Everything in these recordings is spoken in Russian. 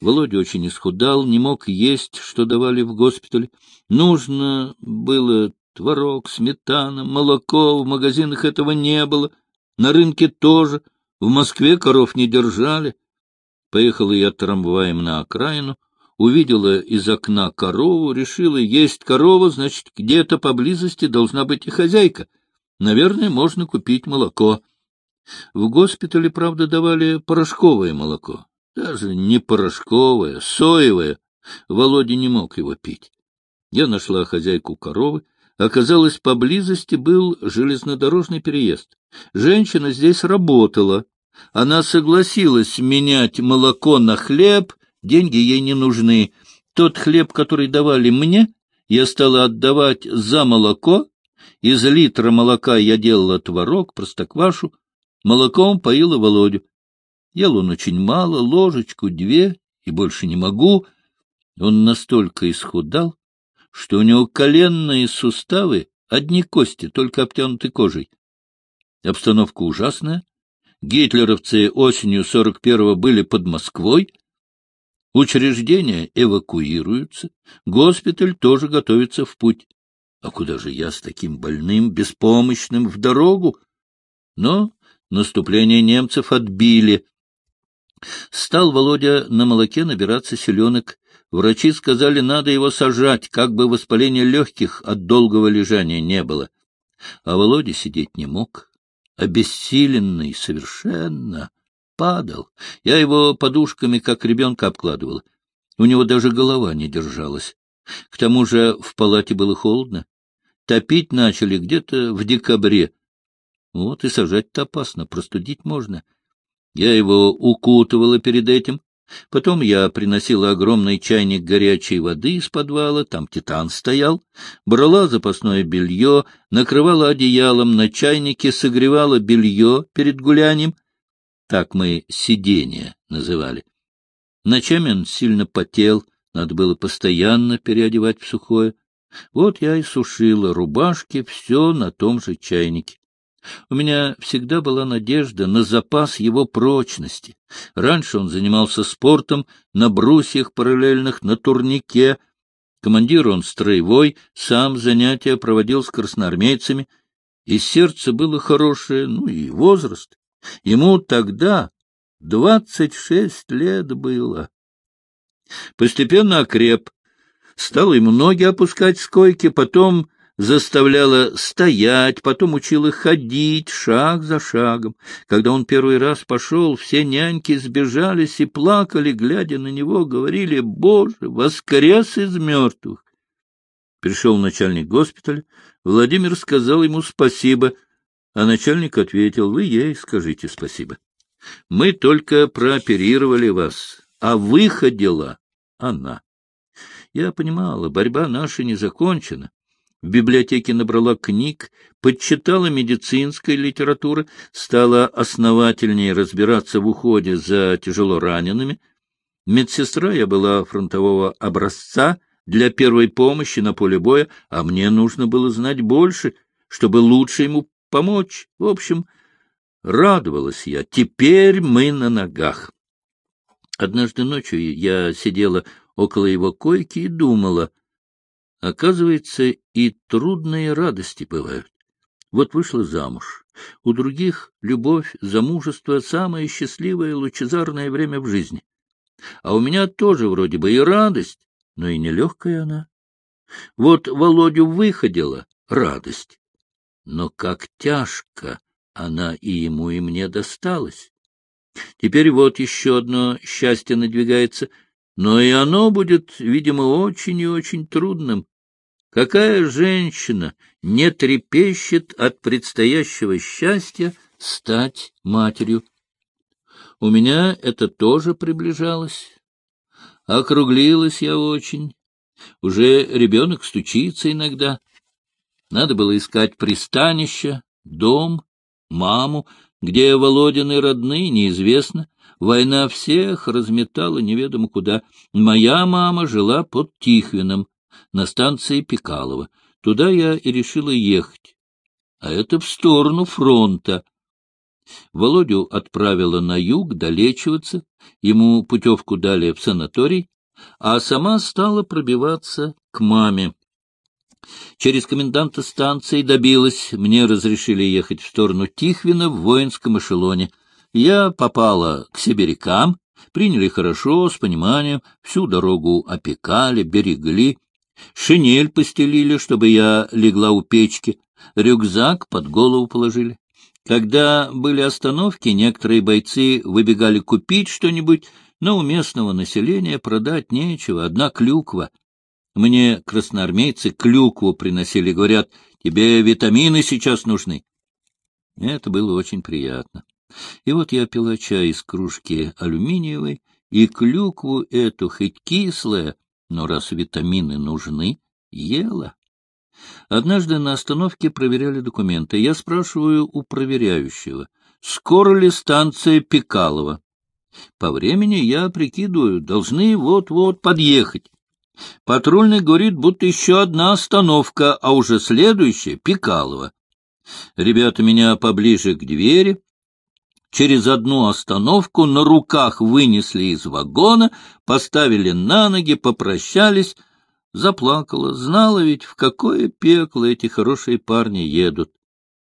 Володя очень исхудал, не мог есть, что давали в госпитале. Нужно было творог, сметана, молоко, в магазинах этого не было, на рынке тоже, в Москве коров не держали. Поехала я трамваем на окраину, увидела из окна корову, решила, есть корова, значит, где-то поблизости должна быть и хозяйка. Наверное, можно купить молоко. В госпитале, правда, давали порошковое молоко. Даже не порошковое, соевое. Володя не мог его пить. Я нашла хозяйку коровы. Оказалось, поблизости был железнодорожный переезд. Женщина здесь работала. Она согласилась менять молоко на хлеб, деньги ей не нужны. Тот хлеб, который давали мне, я стала отдавать за молоко. Из литра молока я делала творог, простоквашу, молоком поила Володю. Ел он очень мало, ложечку, две, и больше не могу. Он настолько исхудал, что у него коленные суставы — одни кости, только обтянуты кожей. Обстановка ужасная. Гитлеровцы осенью 41-го были под Москвой. Учреждения эвакуируются. Госпиталь тоже готовится в путь. А куда же я с таким больным, беспомощным в дорогу? Но наступление немцев отбили. Стал Володя на молоке набираться селенок. Врачи сказали, надо его сажать, как бы воспаления легких от долгого лежания не было. А Володя сидеть не мог, обессиленный совершенно, падал. Я его подушками, как ребенка, обкладывал. У него даже голова не держалась. К тому же в палате было холодно. Топить начали где-то в декабре. Вот и сажать-то опасно, простудить можно. — я его укутывала перед этим. Потом я приносила огромный чайник горячей воды из подвала, там титан стоял, брала запасное белье, накрывала одеялом на чайнике, согревала белье перед гулянием. Так мы сидение называли. Ночами он сильно потел, надо было постоянно переодевать в сухое. Вот я и сушила рубашки, все на том же чайнике. У меня всегда была надежда на запас его прочности. Раньше он занимался спортом на брусьях параллельных, на турнике. Командир он строевой, сам занятия проводил с красноармейцами. И сердце было хорошее, ну и возраст. Ему тогда двадцать шесть лет было. Постепенно окреп. Стал ему ноги опускать с койки, потом заставляла стоять, потом учила ходить шаг за шагом. Когда он первый раз пошел, все няньки сбежались и плакали, глядя на него, говорили «Боже, воскрес из мертвых!» Пришел начальник госпиталя, Владимир сказал ему спасибо, а начальник ответил «Вы ей скажите спасибо. Мы только прооперировали вас, а выходила она». Я понимала, борьба наша не закончена. В библиотеке набрала книг, подчитала медицинской литературы, стала основательнее разбираться в уходе за тяжело ранеными. Медсестра я была фронтового образца для первой помощи на поле боя, а мне нужно было знать больше, чтобы лучше ему помочь. В общем, радовалась я. Теперь мы на ногах. Однажды ночью я сидела около его койки и думала — Оказывается, и трудные радости бывают. Вот вышла замуж. У других любовь, замужество — самое счастливое, лучезарное время в жизни. А у меня тоже вроде бы и радость, но и нелегкая она. Вот Володю выходила радость, но как тяжко она и ему, и мне досталась. Теперь вот еще одно счастье надвигается, но и оно будет, видимо, очень и очень трудным. Какая женщина не трепещет от предстоящего счастья стать матерью? У меня это тоже приближалось. Округлилась я очень. Уже ребенок стучится иногда. Надо было искать пристанище, дом, маму, где Володины родные, неизвестно. Война всех разметала неведомо куда. Моя мама жила под Тихвином, на станции Пикалова. Туда я и решила ехать. А это в сторону фронта. Володю отправила на юг долечиваться, ему путевку дали в санаторий, а сама стала пробиваться к маме. Через коменданта станции добилась, мне разрешили ехать в сторону Тихвина в воинском эшелоне. Я попала к сибирякам, приняли хорошо, с пониманием, всю дорогу опекали, берегли. Шинель постелили, чтобы я легла у печки, рюкзак под голову положили. Когда были остановки, некоторые бойцы выбегали купить что-нибудь, но у местного населения продать нечего, одна клюква. Мне красноармейцы клюкву приносили, говорят, тебе витамины сейчас нужны. Это было очень приятно. И вот я пила чай из кружки алюминиевой, и клюкву эту, хоть кислая, но раз витамины нужны, ела. Однажды на остановке проверяли документы. Я спрашиваю у проверяющего, скоро ли станция Пикалова? По времени я прикидываю, должны вот-вот подъехать. Патрульный говорит, будто еще одна остановка, а уже следующая — Пикалова. Ребята меня поближе к двери, через одну остановку на руках вынесли из вагона, поставили на ноги, попрощались, заплакала, знала ведь, в какое пекло эти хорошие парни едут.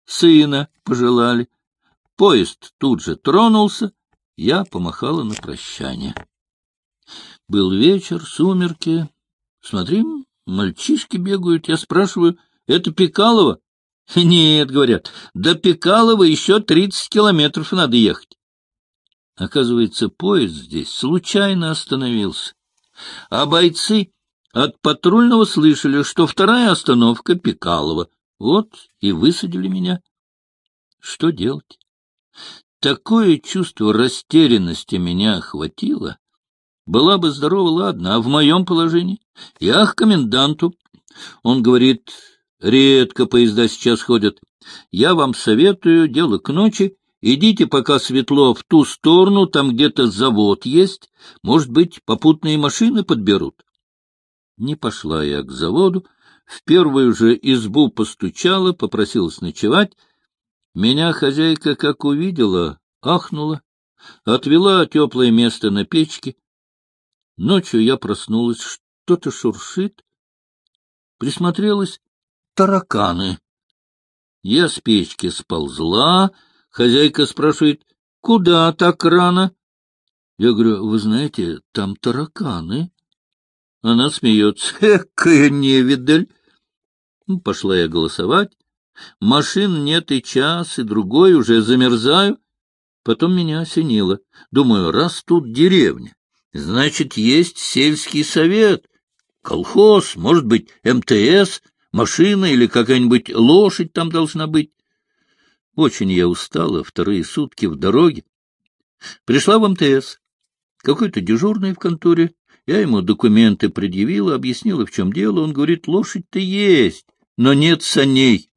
Сына пожелали. Поезд тут же тронулся, я помахала на прощание. Был вечер, сумерки. Смотри, мальчишки бегают. Я спрашиваю, это Пекалова? Нет, говорят, до Пекалова еще тридцать километров надо ехать. Оказывается, поезд здесь случайно остановился. А бойцы от патрульного слышали, что вторая остановка — Пекалова. Вот и высадили меня. Что делать? Такое чувство растерянности меня охватило. Была бы здорова, ладно, а в моем положении? Я к коменданту. Он говорит, редко поезда сейчас ходят. Я вам советую, дело к ночи, идите, пока светло, в ту сторону, там где-то завод есть, может быть, попутные машины подберут. Не пошла я к заводу, в первую же избу постучала, попросилась ночевать, меня хозяйка, как увидела, ахнула, отвела теплое место на печке. Ночью я проснулась, что-то шуршит. Присмотрелась — тараканы. Я с печки сползла, хозяйка спрашивает, куда так рано? Я говорю, вы знаете, там тараканы. Она смеется, экая невидаль. Пошла я голосовать. Машин нет и час, и другой, уже замерзаю. Потом меня осенило. Думаю, раз тут деревня, значит, есть сельский совет, колхоз, может быть, МТС, машина или какая-нибудь лошадь там должна быть. Очень я устала, вторые сутки в дороге. Пришла в МТС. Какой-то дежурный в конторе. Я ему документы предъявила, объяснила, в чем дело. Он говорит, лошадь-то есть, но нет саней.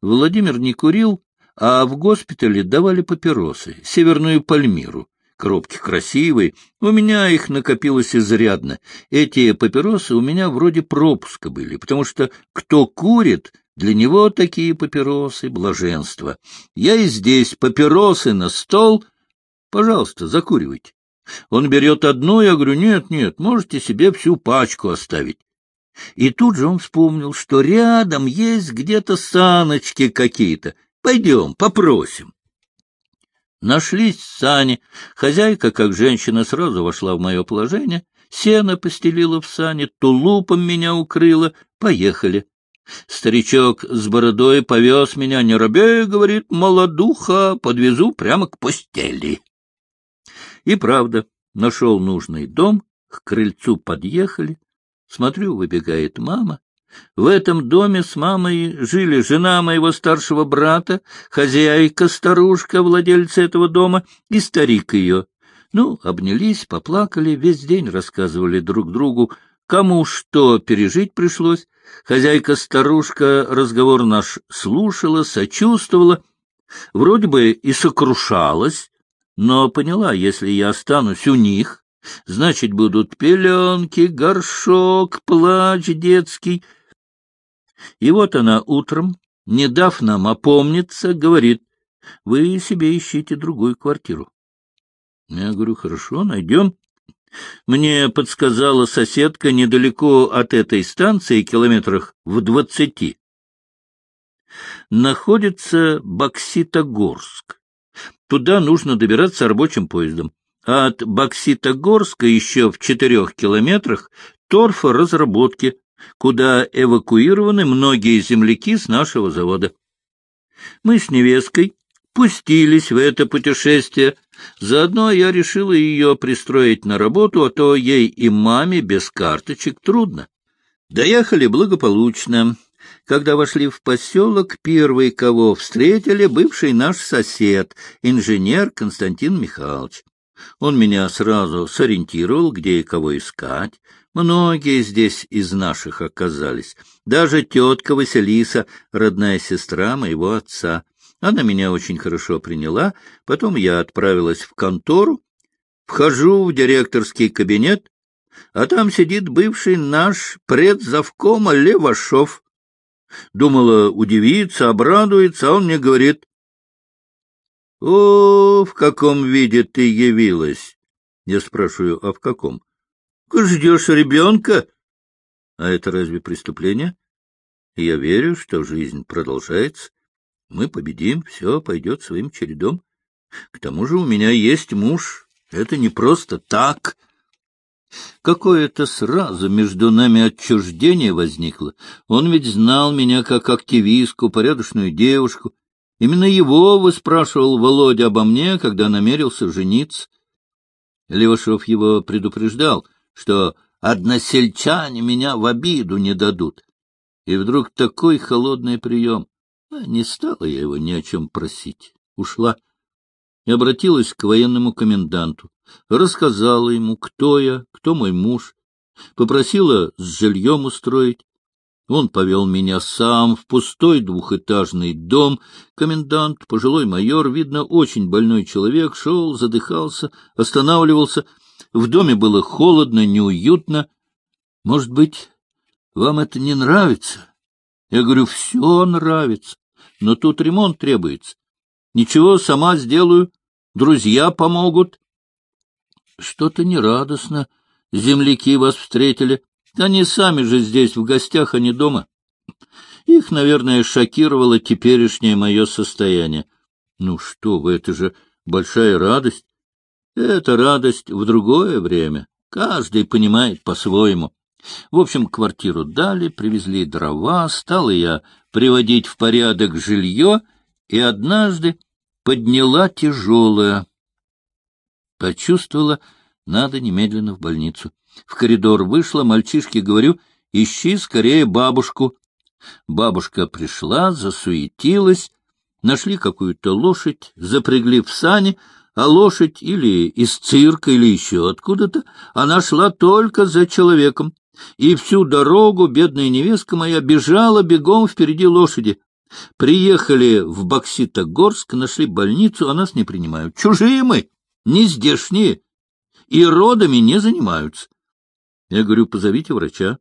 Владимир не курил, а в госпитале давали папиросы, северную пальмиру. Коробки красивые, у меня их накопилось изрядно. Эти папиросы у меня вроде пропуска были, потому что кто курит, для него такие папиросы — блаженство. Я и здесь папиросы на стол. Пожалуйста, закуривайте. Он берет одну, я говорю, нет, нет, можете себе всю пачку оставить. И тут же он вспомнил, что рядом есть где-то саночки какие-то. Пойдем, попросим. Нашлись сани. Хозяйка, как женщина, сразу вошла в мое положение. Сено постелила в сани, тулупом меня укрыла. Поехали. Старичок с бородой повез меня, не робей, говорит, молодуха, подвезу прямо к постели. И правда, нашел нужный дом, к крыльцу подъехали, Смотрю, выбегает мама. В этом доме с мамой жили жена моего старшего брата, хозяйка-старушка, владельца этого дома, и старик ее. Ну, обнялись, поплакали, весь день рассказывали друг другу, кому что пережить пришлось. Хозяйка-старушка разговор наш слушала, сочувствовала, вроде бы и сокрушалась, но поняла, если я останусь у них, Значит, будут пеленки, горшок, плач детский. И вот она утром, не дав нам опомниться, говорит, Вы себе ищите другую квартиру. Я говорю, хорошо, найдем. Мне подсказала соседка недалеко от этой станции, километрах в двадцати. Находится Бокситогорск. Туда нужно добираться рабочим поездом. А от Бокситогорска еще в четырех километрах торфоразработки, куда эвакуированы многие земляки с нашего завода. Мы с невесткой пустились в это путешествие. Заодно я решила ее пристроить на работу, а то ей и маме без карточек трудно. Доехали благополучно. Когда вошли в поселок, первый, кого встретили, бывший наш сосед, инженер Константин Михайлович. Он меня сразу сориентировал, где и кого искать. Многие здесь из наших оказались. Даже тетка Василиса, родная сестра моего отца. Она меня очень хорошо приняла. Потом я отправилась в контору. Вхожу в директорский кабинет, а там сидит бывший наш предзавкома Левашов. Думала, удивится, обрадуется, а он мне говорит, — О, в каком виде ты явилась? Я спрашиваю, а в каком? — Ждешь ребенка? А это разве преступление? Я верю, что жизнь продолжается. Мы победим, все пойдет своим чередом. К тому же у меня есть муж. Это не просто так. Какое-то сразу между нами отчуждение возникло. Он ведь знал меня как активистку, порядочную девушку. Именно его выспрашивал Володя обо мне, когда намерился жениться. Левашов его предупреждал, что односельчане меня в обиду не дадут. И вдруг такой холодный прием. А не стала я его ни о чем просить. Ушла и обратилась к военному коменданту. Рассказала ему, кто я, кто мой муж. Попросила с жильем устроить. Он повел меня сам в пустой двухэтажный дом. Комендант, пожилой майор, видно, очень больной человек, шел, задыхался, останавливался. В доме было холодно, неуютно. Может быть, вам это не нравится? Я говорю, все нравится, но тут ремонт требуется. Ничего, сама сделаю, друзья помогут. Что-то нерадостно. Земляки вас встретили. Они сами же здесь в гостях, а не дома. Их, наверное, шокировало теперешнее мое состояние. Ну что вы, это же большая радость. Это радость в другое время. Каждый понимает по-своему. В общем, квартиру дали, привезли дрова, стала я приводить в порядок жилье, и однажды подняла тяжелое. Почувствовала, надо немедленно в больницу. В коридор вышла, мальчишке говорю, ищи скорее бабушку. Бабушка пришла, засуетилась, нашли какую-то лошадь, запрягли в сани, а лошадь или из цирка, или еще откуда-то, она шла только за человеком. И всю дорогу бедная невестка моя бежала бегом впереди лошади. Приехали в Бокситогорск, нашли больницу, а нас не принимают. Чужие мы, не здешние, и родами не занимаются. Я говорю, позовите врача.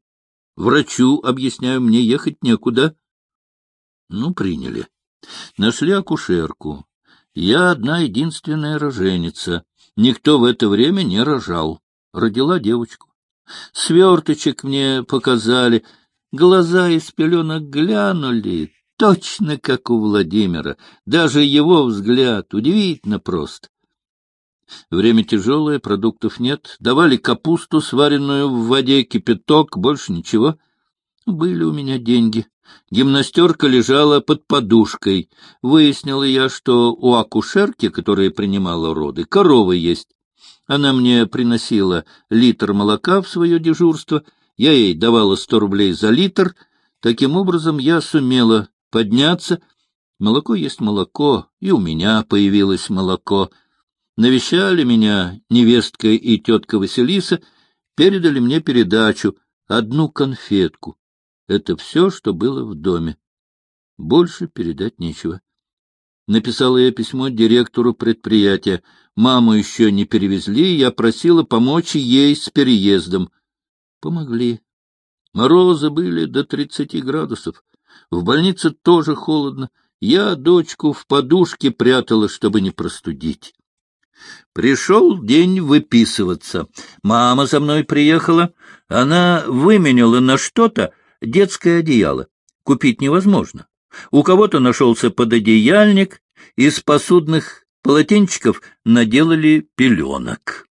Врачу, объясняю, мне ехать некуда. Ну, приняли. Нашли акушерку. Я одна единственная роженица. Никто в это время не рожал. Родила девочку. Сверточек мне показали. Глаза из пеленок глянули, точно как у Владимира. Даже его взгляд удивительно прост. Время тяжелое, продуктов нет. Давали капусту, сваренную в воде, кипяток, больше ничего. Были у меня деньги. Гимнастерка лежала под подушкой. Выяснила я, что у акушерки, которая принимала роды, корова есть. Она мне приносила литр молока в свое дежурство. Я ей давала сто рублей за литр. Таким образом, я сумела подняться. Молоко есть молоко, и у меня появилось молоко — Навещали меня невестка и тетка Василиса, передали мне передачу, одну конфетку. Это все, что было в доме. Больше передать нечего. Написала я письмо директору предприятия. Маму еще не перевезли, я просила помочь ей с переездом. Помогли. Морозы были до тридцати градусов. В больнице тоже холодно. Я дочку в подушке прятала, чтобы не простудить. Пришел день выписываться. Мама за мной приехала. Она выменяла на что-то детское одеяло. Купить невозможно. У кого-то нашелся пододеяльник, из посудных полотенчиков наделали пеленок.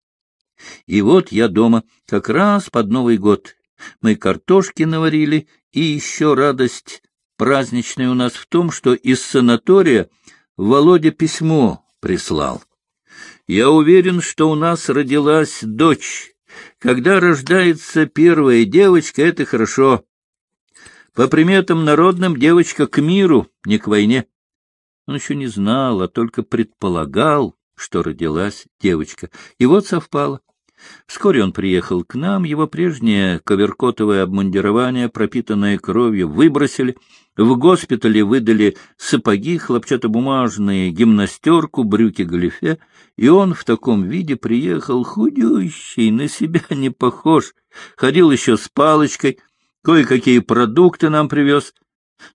И вот я дома, как раз под Новый год. Мы картошки наварили, и еще радость праздничная у нас в том, что из санатория Володя письмо прислал. Я уверен, что у нас родилась дочь. Когда рождается первая девочка, это хорошо. По приметам народным девочка к миру, не к войне. Он еще не знал, а только предполагал, что родилась девочка. И вот совпало. Вскоре он приехал к нам, его прежнее коверкотовое обмундирование, пропитанное кровью, выбросили, в госпитале выдали сапоги, хлопчатобумажные, гимнастерку, брюки-галифе, и он в таком виде приехал худющий, на себя не похож, ходил еще с палочкой, кое-какие продукты нам привез.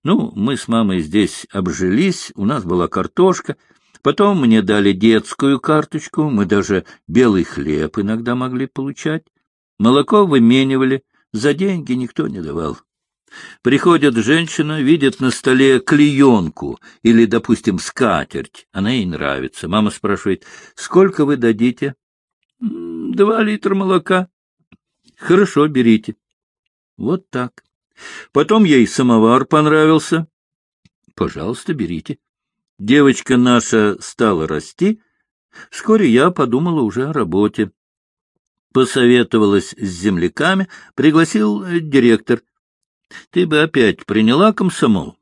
Ну, мы с мамой здесь обжились, у нас была картошка, потом мне дали детскую карточку, мы даже белый хлеб иногда могли получать. Молоко выменивали, за деньги никто не давал. Приходит женщина, видит на столе клеенку или, допустим, скатерть. Она ей нравится. Мама спрашивает, сколько вы дадите? Два литра молока. Хорошо, берите. Вот так. Потом ей самовар понравился. Пожалуйста, берите. Девочка наша стала расти. Вскоре я подумала уже о работе. Посоветовалась с земляками, пригласил директор. Ты бы опять приняла комсомол?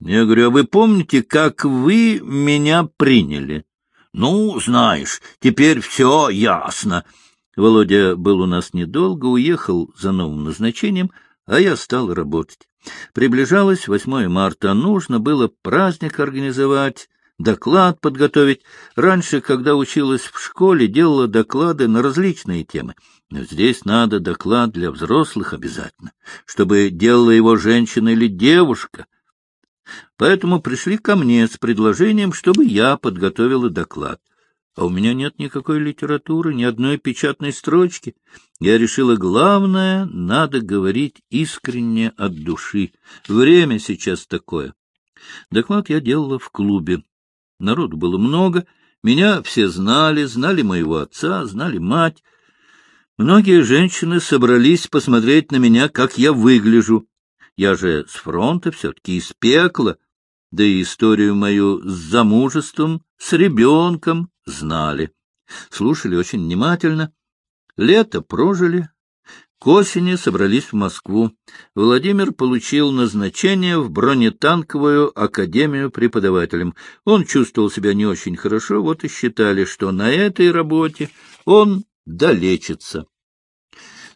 Я говорю, а вы помните, как вы меня приняли? Ну, знаешь, теперь все ясно. Володя был у нас недолго, уехал за новым назначением, а я стал работать. Приближалось 8 марта, нужно было праздник организовать, доклад подготовить. Раньше, когда училась в школе, делала доклады на различные темы. Но здесь надо доклад для взрослых обязательно, чтобы делала его женщина или девушка. Поэтому пришли ко мне с предложением, чтобы я подготовила доклад. А у меня нет никакой литературы, ни одной печатной строчки. Я решила, главное, надо говорить искренне от души. Время сейчас такое. Доклад я делала в клубе. Народу было много, меня все знали, знали моего отца, знали мать. Многие женщины собрались посмотреть на меня, как я выгляжу. Я же с фронта все-таки из пекла, да и историю мою с замужеством, с ребенком знали. Слушали очень внимательно. Лето прожили, к осени собрались в Москву. Владимир получил назначение в бронетанковую академию преподавателем. Он чувствовал себя не очень хорошо, вот и считали, что на этой работе он долечится.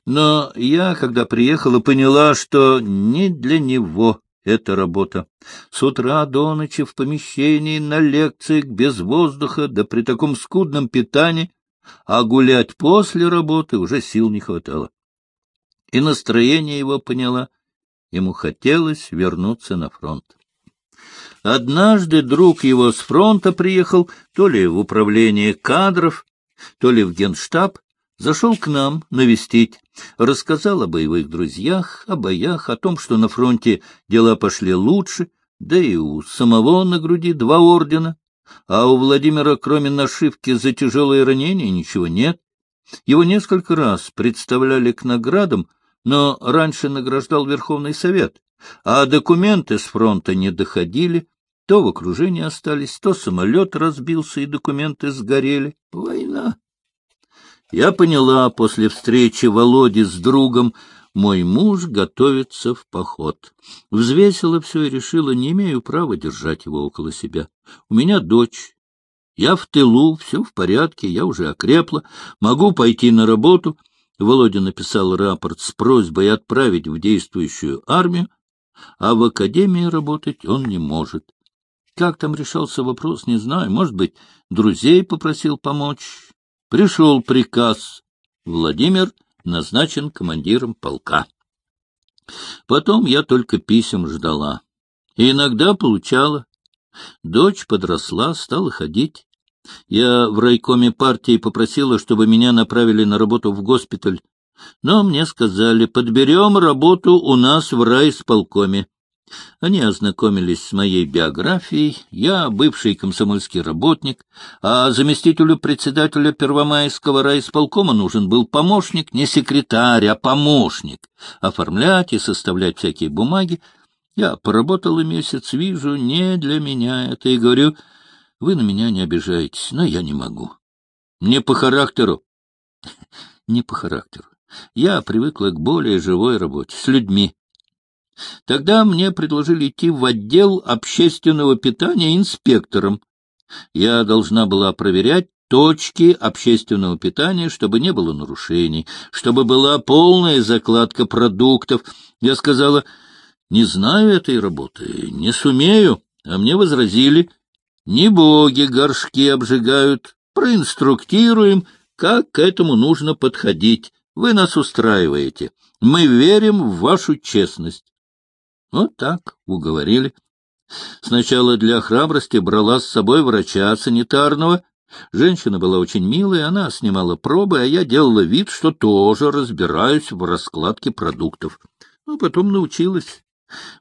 Но я, когда приехала, поняла, что не для него эта работа. С утра до ночи в помещении, на лекциях, без воздуха, да при таком скудном питании, а гулять после работы уже сил не хватало. И настроение его поняла. Ему хотелось вернуться на фронт. Однажды друг его с фронта приехал то ли в управление кадров, то ли в генштаб, зашел к нам навестить, рассказал о боевых друзьях, о боях, о том, что на фронте дела пошли лучше, да и у самого на груди два ордена, а у Владимира, кроме нашивки за тяжелые ранения, ничего нет. Его несколько раз представляли к наградам, но раньше награждал Верховный Совет, а документы с фронта не доходили, то в окружении остались, то самолет разбился и документы сгорели. Война. Я поняла после встречи Володи с другом, мой муж готовится в поход. Взвесила все и решила, не имею права держать его около себя. У меня дочь. Я в тылу, все в порядке, я уже окрепла, могу пойти на работу. Володя написал рапорт с просьбой отправить в действующую армию, а в академии работать он не может. Как там решался вопрос, не знаю. Может быть, друзей попросил помочь. Пришел приказ. Владимир назначен командиром полка. Потом я только писем ждала. И иногда получала. Дочь подросла, стала ходить. Я в райкоме партии попросила, чтобы меня направили на работу в госпиталь. Но мне сказали, подберем работу у нас в райисполкоме. Они ознакомились с моей биографией. Я бывший комсомольский работник, а заместителю председателя Первомайского райисполкома нужен был помощник, не секретарь, а помощник, оформлять и составлять всякие бумаги. Я поработал месяц, вижу, не для меня это, и говорю, вы на меня не обижаетесь, но я не могу. Не по характеру. Не по характеру. Я привыкла к более живой работе, с людьми. Тогда мне предложили идти в отдел общественного питания инспектором. Я должна была проверять точки общественного питания, чтобы не было нарушений, чтобы была полная закладка продуктов. Я сказала, не знаю этой работы, не сумею, а мне возразили, не боги горшки обжигают, проинструктируем, как к этому нужно подходить. Вы нас устраиваете. Мы верим в вашу честность. Вот так уговорили. Сначала для храбрости брала с собой врача санитарного. Женщина была очень милая, она снимала пробы, а я делала вид, что тоже разбираюсь в раскладке продуктов. Ну, потом научилась.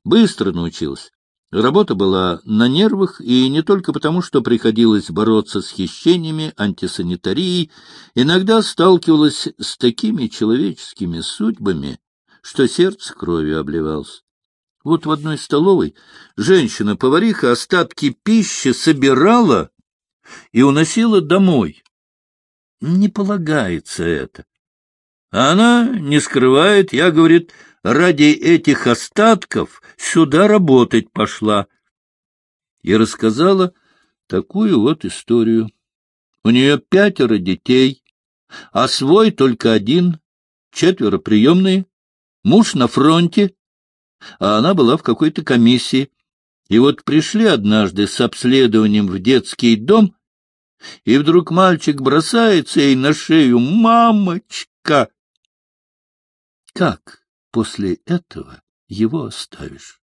Быстро научилась. Работа была на нервах, и не только потому, что приходилось бороться с хищениями, антисанитарией, иногда сталкивалась с такими человеческими судьбами, что сердце кровью обливалось. Вот в одной столовой женщина-повариха остатки пищи собирала и уносила домой. Не полагается это. А она не скрывает, я, говорит, ради этих остатков сюда работать пошла. И рассказала такую вот историю. У нее пятеро детей, а свой только один, четверо приемные, муж на фронте, а она была в какой-то комиссии. И вот пришли однажды с обследованием в детский дом, и вдруг мальчик бросается ей на шею «Мамочка!» Как после этого его оставишь?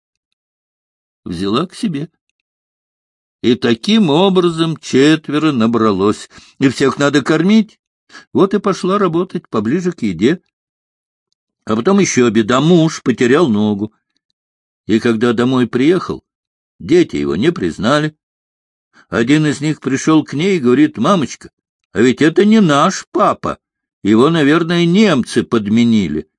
Взяла к себе. И таким образом четверо набралось, и всех надо кормить. Вот и пошла работать поближе к еде. А потом еще беда, муж потерял ногу. И когда домой приехал, дети его не признали. Один из них пришел к ней и говорит, «Мамочка, а ведь это не наш папа. Его, наверное, немцы подменили».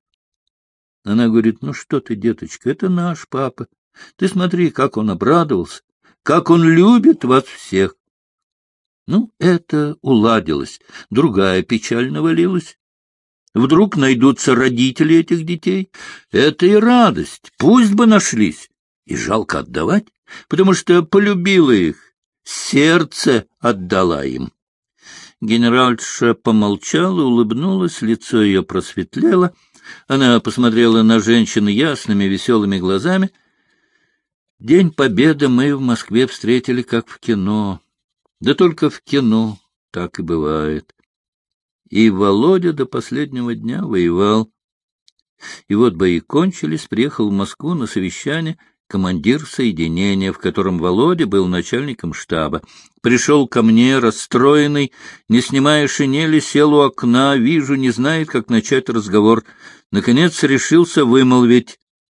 Она говорит, «Ну что ты, деточка, это наш папа. Ты смотри, как он обрадовался, как он любит вас всех». Ну, это уладилось. Другая печаль навалилась. Вдруг найдутся родители этих детей. Это и радость. Пусть бы нашлись. И жалко отдавать, потому что полюбила их. Сердце отдала им. Генеральша помолчала, улыбнулась, лицо ее просветлело. Она посмотрела на женщину ясными, веселыми глазами. День Победы мы в Москве встретили, как в кино. Да только в кино так и бывает и Володя до последнего дня воевал. И вот бои кончились, приехал в Москву на совещание командир соединения, в котором Володя был начальником штаба. Пришел ко мне, расстроенный, не снимая шинели, сел у окна, вижу, не знает, как начать разговор. Наконец решился вымолвить.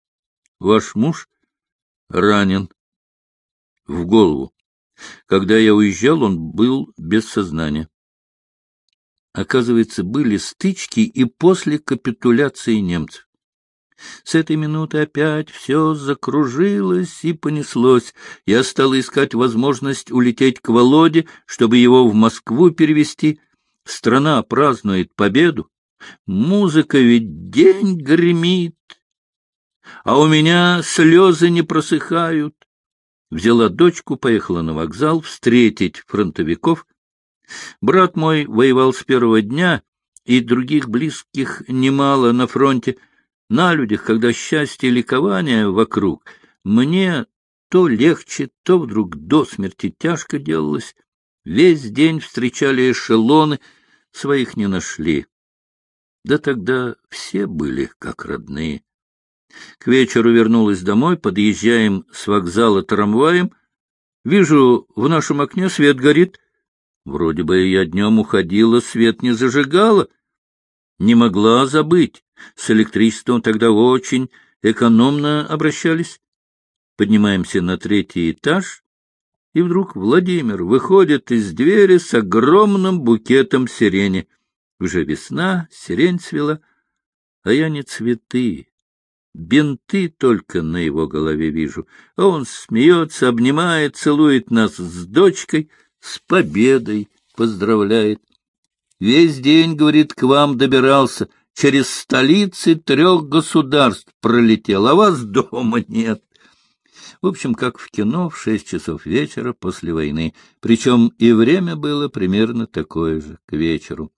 — Ваш муж ранен. В голову. Когда я уезжал, он был без сознания. Оказывается, были стычки и после капитуляции немцев. С этой минуты опять все закружилось и понеслось. Я стал искать возможность улететь к Володе, чтобы его в Москву перевести. Страна празднует победу. Музыка ведь день гремит. А у меня слезы не просыхают. Взяла дочку, поехала на вокзал встретить фронтовиков — Брат мой воевал с первого дня, и других близких немало на фронте. На людях, когда счастье и ликование вокруг, мне то легче, то вдруг до смерти тяжко делалось. Весь день встречали эшелоны, своих не нашли. Да тогда все были как родные. К вечеру вернулась домой, подъезжаем с вокзала трамваем. Вижу, в нашем окне свет горит. Вроде бы я днем уходила, свет не зажигала. Не могла забыть. С электричеством тогда очень экономно обращались. Поднимаемся на третий этаж, и вдруг Владимир выходит из двери с огромным букетом сирени. Уже весна, сирень цвела, а я не цветы, бинты только на его голове вижу. А он смеется, обнимает, целует нас с дочкой, с победой поздравляет. Весь день, говорит, к вам добирался, через столицы трех государств пролетел, а вас дома нет. В общем, как в кино в шесть часов вечера после войны, причем и время было примерно такое же, к вечеру.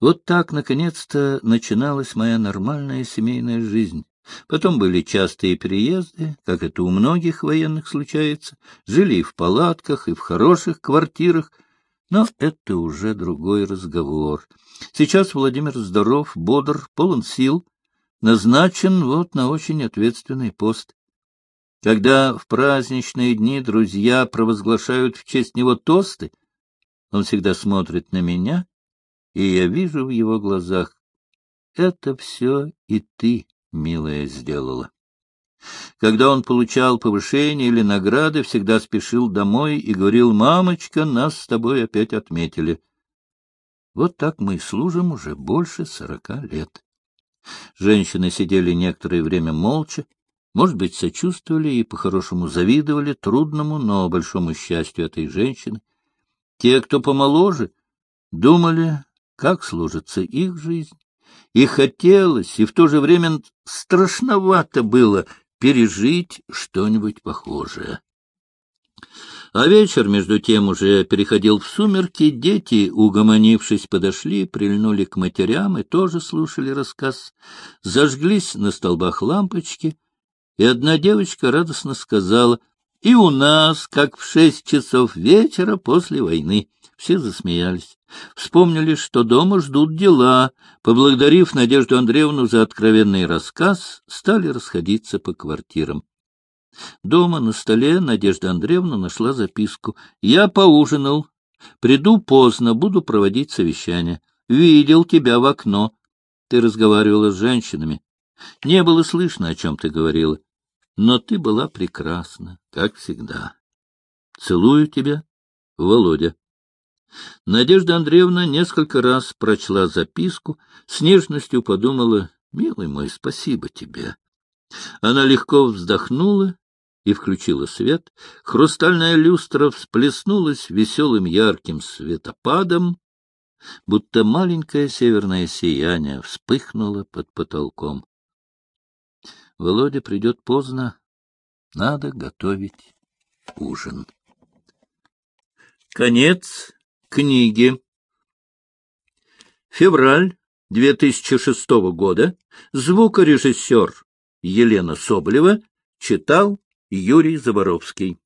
Вот так, наконец-то, начиналась моя нормальная семейная жизнь. Потом были частые переезды, как это у многих военных случается, жили и в палатках, и в хороших квартирах, но это уже другой разговор. Сейчас Владимир здоров, бодр, полон сил, назначен вот на очень ответственный пост. Когда в праздничные дни друзья провозглашают в честь него тосты, он всегда смотрит на меня, и я вижу в его глазах, это все и ты, милая, сделала. Когда он получал повышение или награды, всегда спешил домой и говорил, «Мамочка, нас с тобой опять отметили». Вот так мы служим уже больше сорока лет. Женщины сидели некоторое время молча, может быть, сочувствовали и по-хорошему завидовали трудному, но большому счастью этой женщины. Те, кто помоложе, думали, как сложится их жизнь. И хотелось, и в то же время страшновато было пережить что-нибудь похожее. А вечер, между тем, уже переходил в сумерки, дети, угомонившись, подошли, прильнули к матерям и тоже слушали рассказ. Зажглись на столбах лампочки — и одна девочка радостно сказала, «И у нас, как в шесть часов вечера после войны». Все засмеялись. Вспомнили, что дома ждут дела. Поблагодарив Надежду Андреевну за откровенный рассказ, стали расходиться по квартирам. Дома на столе Надежда Андреевна нашла записку. «Я поужинал. Приду поздно, буду проводить совещание. Видел тебя в окно. Ты разговаривала с женщинами. Не было слышно, о чем ты говорила но ты была прекрасна, как всегда. Целую тебя, Володя. Надежда Андреевна несколько раз прочла записку, с нежностью подумала, «Милый мой, спасибо тебе». Она легко вздохнула и включила свет. Хрустальная люстра всплеснулась веселым ярким светопадом, будто маленькое северное сияние вспыхнуло под потолком. Володя придет поздно. Надо готовить ужин. Конец книги. Февраль 2006 года. Звукорежиссер Елена Соболева читал Юрий Заборовский.